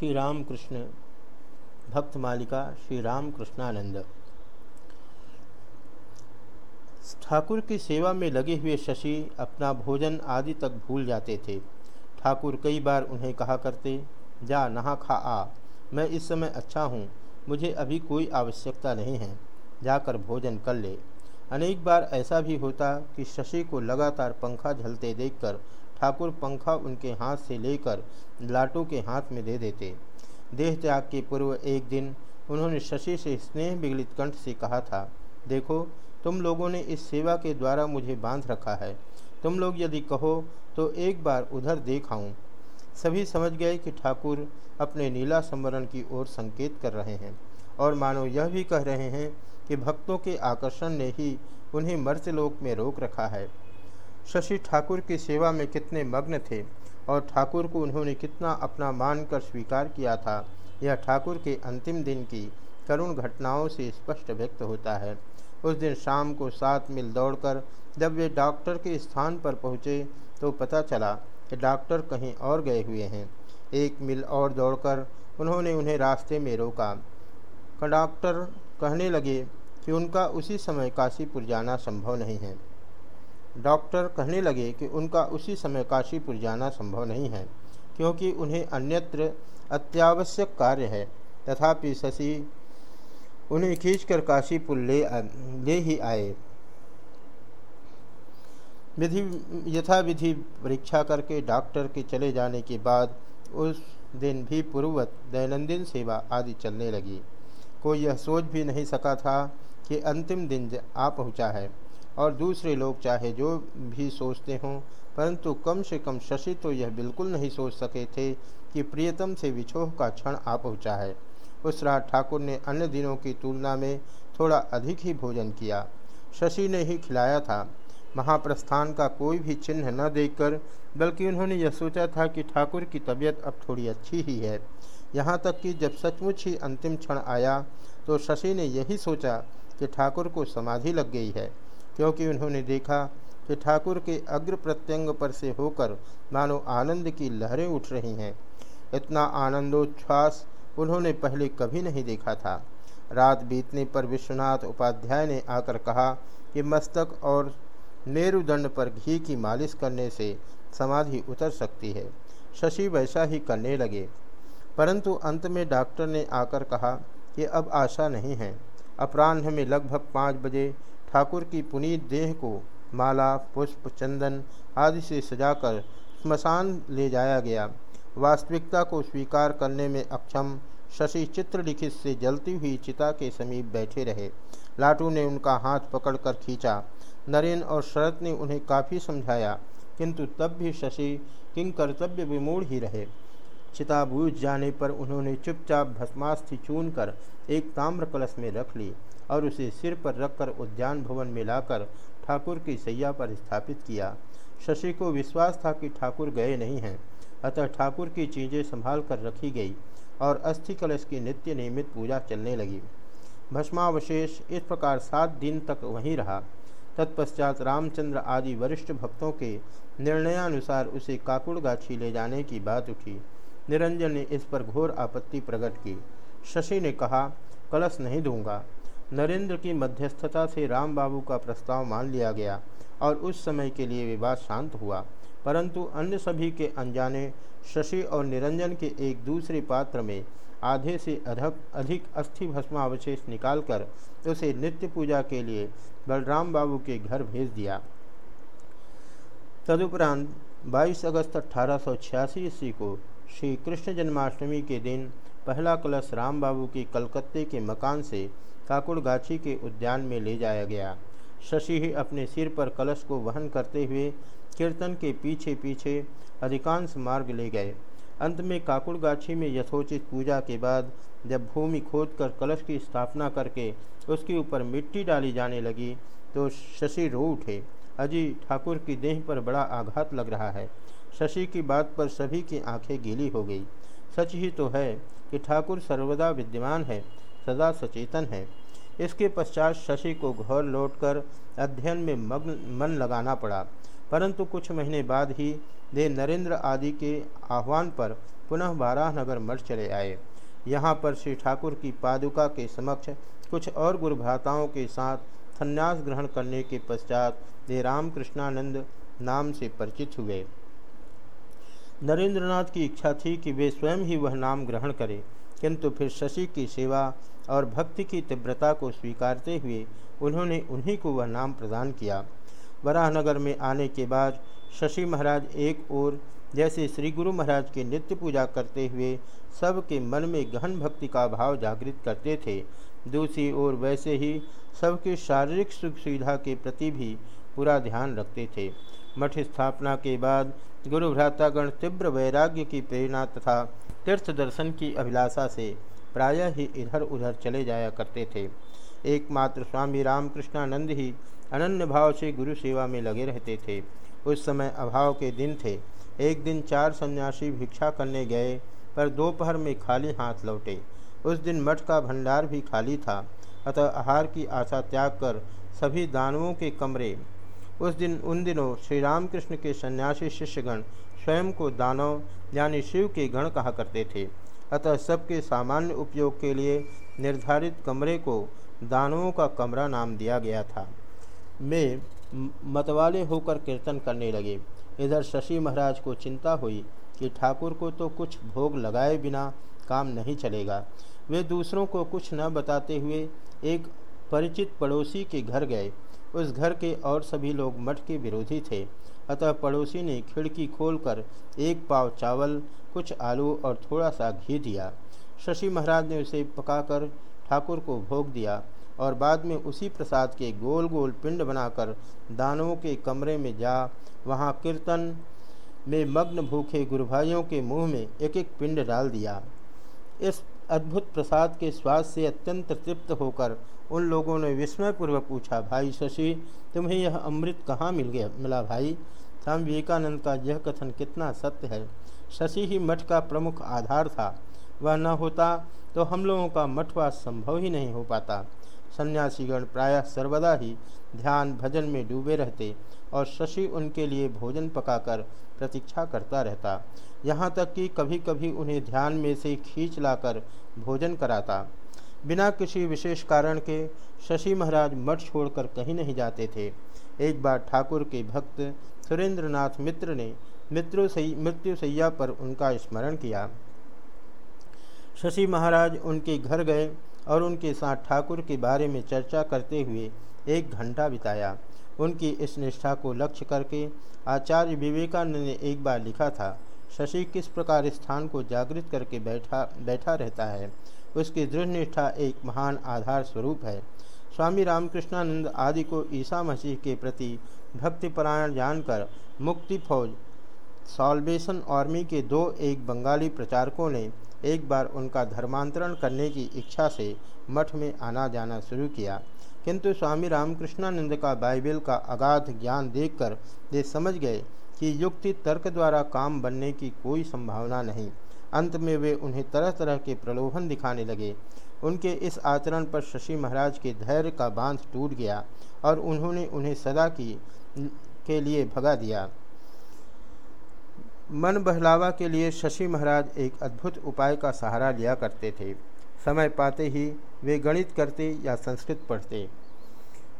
श्री राम कृष्ण भक्त मालिका श्री राम कृष्णानंद ठाकुर की सेवा में लगे हुए शशि अपना भोजन आदि तक भूल जाते थे। ठाकुर कई बार उन्हें कहा करते, जा, नहा, खा, आ। मैं इस समय अच्छा हूँ। मुझे अभी कोई आवश्यकता नहीं है। जाकर भोजन कर ले। अनेक बार ऐसा भी होता कि शशि को लगातार पंखा झलते देखकर ठाकुर पंखा उनके हाथ से लेकर लाटू के हाथ में दे देते। देह त्याग के पूर्व एक दिन उन्होंने शशि से स्नेह विगलित कंठ से कहा था, देखो, तुम लोगों ने इस सेवा के द्वारा मुझे बाँध रखा है। तुम लोग यदि कहो तो एक बार उधर देख आऊँ। सभी समझ गए कि ठाकुर अपने नीला संवरण की ओर संकेत कर रहे हैं। और मानो यह भी कह रहे हैं कि भक्तों के आकर्षण ने ही उन्हें मर्त्यलोक में रोक रखा है। शशि ठाकुर की सेवा में कितने मग्न थे और ठाकुर को उन्होंने कितना अपना मानकर स्वीकार किया था, यह ठाकुर के अंतिम दिन की करुण घटनाओं से स्पष्ट व्यक्त होता है। उस दिन शाम को सात मील दौड़कर जब वे डॉक्टर के स्थान पर पहुँचे तो पता चला कि डॉक्टर कहीं और गए हुए हैं। एक मील और दौड़कर उन्होंने उन्हें रास्ते में रोका। डॉक्टर कहने लगे कि उनका उसी समय काशीपुर जाना संभव नहीं है। डॉक्टर कहने लगे कि उनका उसी समय काशीपुर जाना संभव नहीं है, क्योंकि उन्हें अन्यत्र अत्यावश्यक कार्य है। तथापि शशि उन्हें खींचकर काशीपुर ले ले ही आए। विधि, यथाविधि परीक्षा करके डॉक्टर के चले जाने के बाद उस दिन भी पूर्ववत दैनंदिन सेवा आदि चलने लगी। कोई यह सोच भी नहीं सका था कि अंतिम दिन आ पहुँचा है। और दूसरे लोग चाहे जो भी सोचते हों, परंतु कम से कम शशि तो यह बिल्कुल नहीं सोच सके थे कि प्रियतम से विछोह का क्षण आ पहुँचा है। उस रात ठाकुर ने अन्य दिनों की तुलना में थोड़ा अधिक ही भोजन किया। शशि ने ही खिलाया था। महाप्रस्थान का कोई भी चिन्ह न देखकर, बल्कि उन्होंने यह सोचा था कि ठाकुर की तबीयत अब थोड़ी अच्छी ही है। यहाँ तक कि जब सचमुच ही अंतिम क्षण आया तो शशि ने यही सोचा कि ठाकुर को समाधि लग गई है। क्योंकि उन्होंने देखा कि ठाकुर के अग्र प्रत्यंग पर से होकर मानो आनंद की लहरें उठ रही हैं। इतना आनंदोच्छ्वास उन्होंने पहले कभी नहीं देखा था। रात बीतने पर विश्वनाथ उपाध्याय ने आकर कहा कि मस्तक और मेरुदंड पर घी की मालिश करने से समाधि उतर सकती है। शशि वैसा ही करने लगे। परंतु अंत में डॉक्टर ने आकर कहा कि अब आशा नहीं है। अपराह्न में लगभग पाँच बजे ठाकुर की पुनीत देह को माला, पुष्प, चंदन आदि से सजाकर स्मशान ले जाया गया। वास्तविकता को स्वीकार करने में अक्षम शशि चित्र लिखित से जलती हुई चिता के समीप बैठे रहे। लाटू ने उनका हाथ पकड़कर खींचा। नरेन और शरत ने उन्हें काफ़ी समझाया, किंतु तब भी शशि किंग कर्तव्य विमूढ़ ही रहे। चिता बूझ जाने पर उन्होंने चुपचाप भस्मास्थि चून कर एक ताम्र कलश में रख ली और उसे सिर पर रखकर उद्यान भवन में लाकर ठाकुर की सैया पर स्थापित किया। शशि को विश्वास था कि ठाकुर गए नहीं हैं, अतः ठाकुर की चीज़ें संभाल कर रखी गई और अस्थि कलश की नित्य नियमित पूजा चलने लगी। भस्मावशेष इस प्रकार सात दिन तक वहीं रहा। तत्पश्चात रामचंद्र आदि वरिष्ठ भक्तों के निर्णयानुसार उसे काकुड़गाछी ले जाने की बात उठी। निरंजन ने इस पर घोर आपत्ति प्रकट की। शशि ने कहा, कलश नहीं दूँगा। नरेंद्र की मध्यस्थता से राम बाबू का प्रस्ताव मान लिया गया और उस समय के लिए विवाद शांत हुआ। परंतु अन्य सभी के अनजाने, शशि और निरंजन के एक दूसरे पात्र में आधे से अधिक अधिक अस्थि भस्मावशेष निकालकर उसे नित्य पूजा के लिए बलराम बाबू के घर भेज दिया। तदुपरांत 22 अगस्त अठारह ईस्वी को श्री कृष्ण जन्माष्टमी के दिन पहला कलश राम बाबू की कलकत्ते के मकान से काकुड़गाछी के उद्यान में ले जाया गया। शशि ही अपने सिर पर कलश को वहन करते हुए कीर्तन के पीछे पीछे अधिकांश मार्ग ले गए। अंत में काकुड़गाछी में यथोचित पूजा के बाद जब भूमि खोद कर कलश की स्थापना करके उसके ऊपर मिट्टी डाली जाने लगी तो शशि रो उठे। अजी ठाकुर की देह पर बड़ा आघात लग रहा है। शशि की बात पर सभी की आँखें गीली हो गई। सच ही तो है कि ठाकुर सर्वदा विद्यमान है, सदा सचेतन है। इसके पश्चात शशि को घर लौटकर अध्ययन में मग्न, मन लगाना पड़ा। परंतु कुछ महीने बाद ही वे नरेंद्र आदि के आह्वान पर पुनः बाराहनगर मठ चले आए। यहाँ पर श्री ठाकुर की पादुका के समक्ष कुछ और गुरुभ्राताओं के साथ संन्यास ग्रहण करने के पश्चात वे रामकृष्णानंद नाम से परिचित हुए। नरेंद्रनाथ की इच्छा थी कि वे स्वयं ही वह नाम ग्रहण करें, किंतु फिर शशि की सेवा और भक्ति की तीव्रता को स्वीकारते हुए उन्होंने उन्हीं को वह नाम प्रदान किया। वराहनगर में आने के बाद शशि महाराज एक ओर जैसे श्री गुरु महाराज की नित्य पूजा करते हुए सबके मन में गहन भक्ति का भाव जागृत करते थे, दूसरी ओर वैसे ही सबके शारीरिक सुख सुविधा के प्रति भी पूरा ध्यान रखते थे। मठ स्थापना के बाद गुरु भ्रातागण तीव्र वैराग्य की प्रेरणा तथा तीर्थ दर्शन की अभिलाषा से प्रायः ही इधर उधर चले जाया करते थे। एकमात्र स्वामी रामकृष्णानंद ही अनन्य भाव से गुरु सेवा में लगे रहते थे। उस समय अभाव के दिन थे। एक दिन चार सन्यासी भिक्षा करने गए, पर दोपहर में खाली हाथ लौटे। उस दिन मठ का भंडार भी खाली था। अतः आहार की आशा त्याग कर सभी दानवों के कमरे उस दिन उन दिनों श्री रामकृष्ण के सन्यासी शिष्यगण स्वयं को दानव यानी शिव के गण कहा करते थे। अतः सबके सामान्य उपयोग के लिए निर्धारित कमरे को दानवों का कमरा नाम दिया गया था। में, मतवाले होकर कीर्तन करने लगे। इधर शशि महाराज को चिंता हुई कि ठाकुर को तो कुछ भोग लगाए बिना काम नहीं चलेगा। वे दूसरों को कुछ न बताते हुए एक परिचित पड़ोसी के घर गए। उस घर के और सभी लोग मठ के विरोधी थे। अतः पड़ोसी ने खिड़की खोलकर एक पाव चावल, कुछ आलू और थोड़ा सा घी दिया। शशि महाराज ने उसे पकाकर ठाकुर को भोग दिया और बाद में उसी प्रसाद के गोल गोल पिंड बनाकर दानवों के कमरे में जा, वहाँ कीर्तन में मग्न भूखे गुरु भाइयों के मुँह में एक एक पिंड डाल दिया। इस अद्भुत प्रसाद के स्वाद से अत्यंत तृप्त होकर उन लोगों ने विस्मयपूर्वक पूछा, भाई शशि, तुम्हें यह अमृत कहाँ मिल गया? मिला भाई, स्वामी विवेकानंद का यह कथन कितना सत्य है। शशि ही मठ का प्रमुख आधार था। वह न होता तो हम लोगों का मठवास संभव ही नहीं हो पाता। सन्यासीगण प्रायः सर्वदा ही ध्यान भजन में डूबे रहते और शशि उनके लिए भोजन पकाकर प्रतीक्षा करता रहता। यहाँ तक कि कभी कभी उन्हें ध्यान में से खींच लाकर भोजन कराता। बिना किसी विशेष कारण के शशि महाराज मठ छोड़कर कहीं नहीं जाते थे। एक बार ठाकुर के भक्त सुरेंद्रनाथ मित्र ने मित्रों से मृत्यु सैया पर उनका स्मरण किया। शशि महाराज उनके घर गए और उनके साथ ठाकुर के बारे में चर्चा करते हुए एक घंटा बिताया। उनकी इस निष्ठा को लक्ष्य करके आचार्य विवेकानंद ने एक बार लिखा था शशि किस प्रकार स्थान को जागृत करके बैठा बैठा रहता है? उसकी दृढ़ निष्ठा एक महान आधार स्वरूप है। स्वामी रामकृष्णानंद आदि को ईसा मसीह के प्रति भक्तिपरायण जानकर मुक्ति फौज, सॉल्वेशन आर्मी के दो एक बंगाली प्रचारकों ने एक बार उनका धर्मांतरण करने की इच्छा से मठ में आना जाना शुरू किया। किंतु स्वामी रामकृष्णानंद का बाइबल का अगाध ज्ञान देखकर वे समझ गए कि युक्ति तर्क द्वारा काम बनने की कोई संभावना नहीं। अंत में वे उन्हें तरह तरह के प्रलोभन दिखाने लगे। उनके इस आचरण पर शशि महाराज के धैर्य का बाँध टूट गया और उन्होंने उन्हें सदा की, के लिए भगा दिया। मन बहलावा के लिए शशि महाराज एक अद्भुत उपाय का सहारा लिया करते थे। समय पाते ही वे गणित करते या संस्कृत पढ़ते।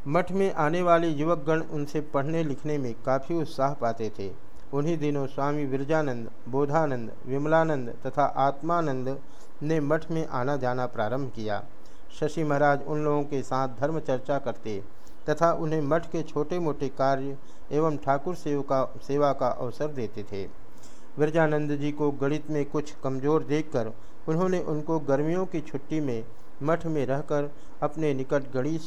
मठ में आने वाले युवकगण उनसे पढ़ने लिखने में काफ़ी उत्साह पाते थे। उन्हीं दिनों स्वामी विरजानंद, बोधानंद, विमलानंद तथा आत्मानंद ने मठ में आना जाना प्रारंभ किया। शशि महाराज उन लोगों के साथ धर्म चर्चा करते तथा उन्हें मठ के छोटे मोटे कार्य एवं ठाकुर सेवका सेवा का अवसर देते थे। विरजानंद जी को गणित में कुछ कमज़ोर देखकर उन्होंने उनको गर्मियों की छुट्टी में मठ में रहकर अपने निकट गणित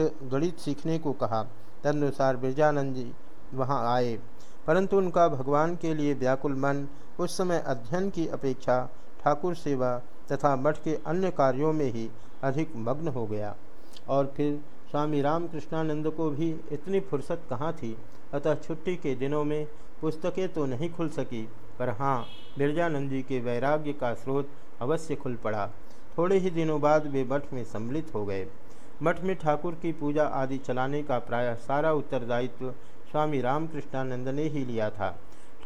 गणित सीखने को कहा। तदनुसार बिरजानंद जी वहाँ आए। परंतु उनका भगवान के लिए व्याकुल मन, उस समय अध्ययन की अपेक्षा ठाकुर सेवा तथा मठ के अन्य कार्यों में ही अधिक मग्न हो गया। और फिर स्वामी रामकृष्णानंद को भी इतनी फुर्सत कहाँ थी? अतः छुट्टी के दिनों में पुस्तकें तो नहीं खुल सकी, पर हाँ बिरजानंद जी के वैराग्य का स्रोत अवश्य खुल पड़ा। थोड़े ही दिनों बाद वे मठ में सम्मिलित हो गए। मठ में ठाकुर की पूजा आदि चलाने का प्रायः सारा उत्तरदायित्व स्वामी रामकृष्णानंद ने ही लिया था।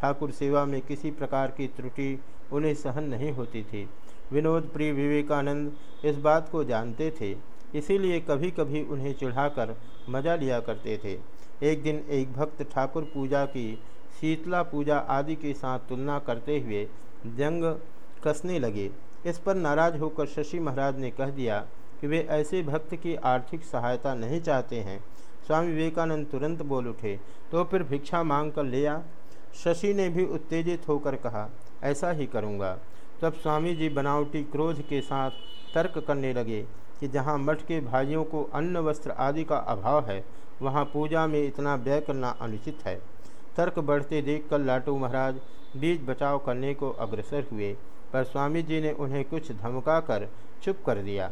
ठाकुर सेवा में किसी प्रकार की त्रुटि उन्हें सहन नहीं होती थी। विनोद, प्रिय विवेकानंद इस बात को जानते थे, इसीलिए कभी कभी उन्हें चिढ़ाकर मज़ा लिया करते थे। एक दिन एक भक्त ठाकुर पूजा की शीतला पूजा आदि के साथ तुलना करते हुए जंग कसने लगे। इस पर नाराज़ होकर शशि महाराज ने कह दिया कि वे ऐसे भक्त की आर्थिक सहायता नहीं चाहते हैं। स्वामी विवेकानंद तुरंत बोल उठे तो फिर भिक्षा मांग कर ले आ। शशि ने भी उत्तेजित होकर कहा, ऐसा ही करूँगा। तब स्वामी जी बनावटी क्रोध के साथ तर्क करने लगे कि जहाँ मठ के भाइयों को अन्न, वस्त्र आदि का अभाव है, वहाँ पूजा में इतना व्यय करना अनुचित है। तर्क बढ़ते देखकर लाटू महाराज बीज बचाव करने को अग्रसर हुए, पर स्वामी जी ने उन्हें कुछ धमका कर चुप कर दिया।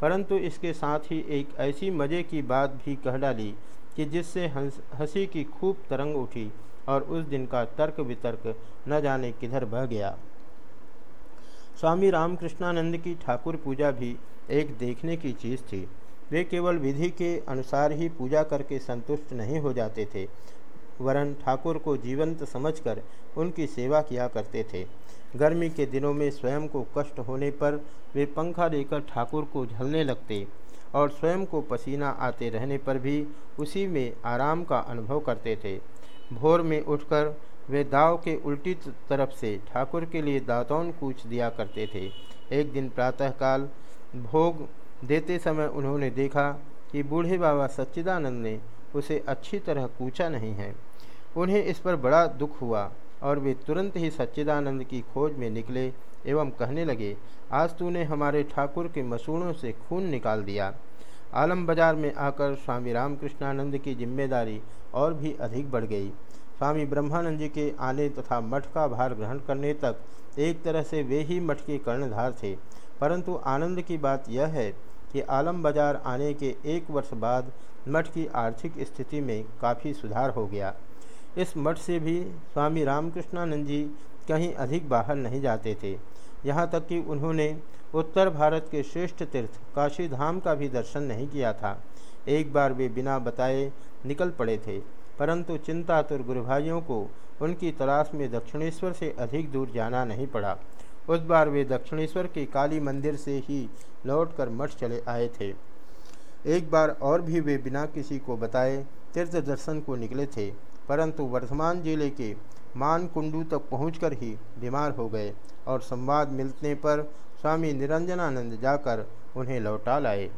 परंतु इसके साथ ही एक ऐसी मज़े की बात भी कह डाली कि जिससे हँसी की खूब तरंग उठी और उस दिन का तर्क वितर्क न जाने किधर बह गया। स्वामी रामकृष्णानंद की ठाकुर पूजा भी एक देखने की चीज़ थी। वे केवल विधि के अनुसार ही पूजा करके संतुष्ट नहीं हो जाते थे। वरन ठाकुर को जीवंत समझकर उनकी सेवा किया करते थे। गर्मी के दिनों में स्वयं को कष्ट होने पर वे पंखा लेकर ठाकुर को झलने लगते और स्वयं को पसीना आते रहने पर भी उसी में आराम का अनुभव करते थे। भोर में उठकर वे दाव के उल्टी तरफ़ से ठाकुर के लिए दातौन कूच दिया करते थे। एक दिन प्रातःकाल भोग देते समय उन्होंने देखा कि बूढ़े बाबा सच्चिदानंद ने उसे अच्छी तरह कूचा नहीं है। उन्हें इस पर बड़ा दुख हुआ और वे तुरंत ही सच्चिदानंद की खोज में निकले एवं कहने लगे, आज तूने हमारे ठाकुर के मसूड़ों से खून निकाल दिया। आलम बाज़ार में आकर स्वामी रामकृष्णानंद की ज़िम्मेदारी और भी अधिक बढ़ गई। स्वामी ब्रह्मानंद जी के आने तथा मठ का भार ग्रहण करने तक एक तरह से वे ही मठ के कर्णधार थे। परंतु आनंद की बात यह है कि आलम बाज़ार आने के एक वर्ष बाद मठ की आर्थिक स्थिति में काफ़ी सुधार हो गया। इस मठ से भी स्वामी रामकृष्णानंद जी कहीं अधिक बाहर नहीं जाते थे। यहाँ तक कि उन्होंने उत्तर भारत के श्रेष्ठ तीर्थ काशी धाम का भी दर्शन नहीं किया था। एक बार वे बिना बताए निकल पड़े थे, परंतु चिंतातुर गुरु भाइयों को उनकी तलाश में दक्षिणेश्वर से अधिक दूर जाना नहीं पड़ा। उस बार वे दक्षिणेश्वर के काली मंदिर से ही लौटकर मठ चले आए थे। एक बार और भी वे बिना किसी को बताए तीर्थ दर्शन को निकले थे, परंतु वर्धमान ज़िले के मानकुंडू तक पहुंचकर ही बीमार हो गए और संवाद मिलने पर स्वामी निरंजनानंद जाकर उन्हें लौटा लाए।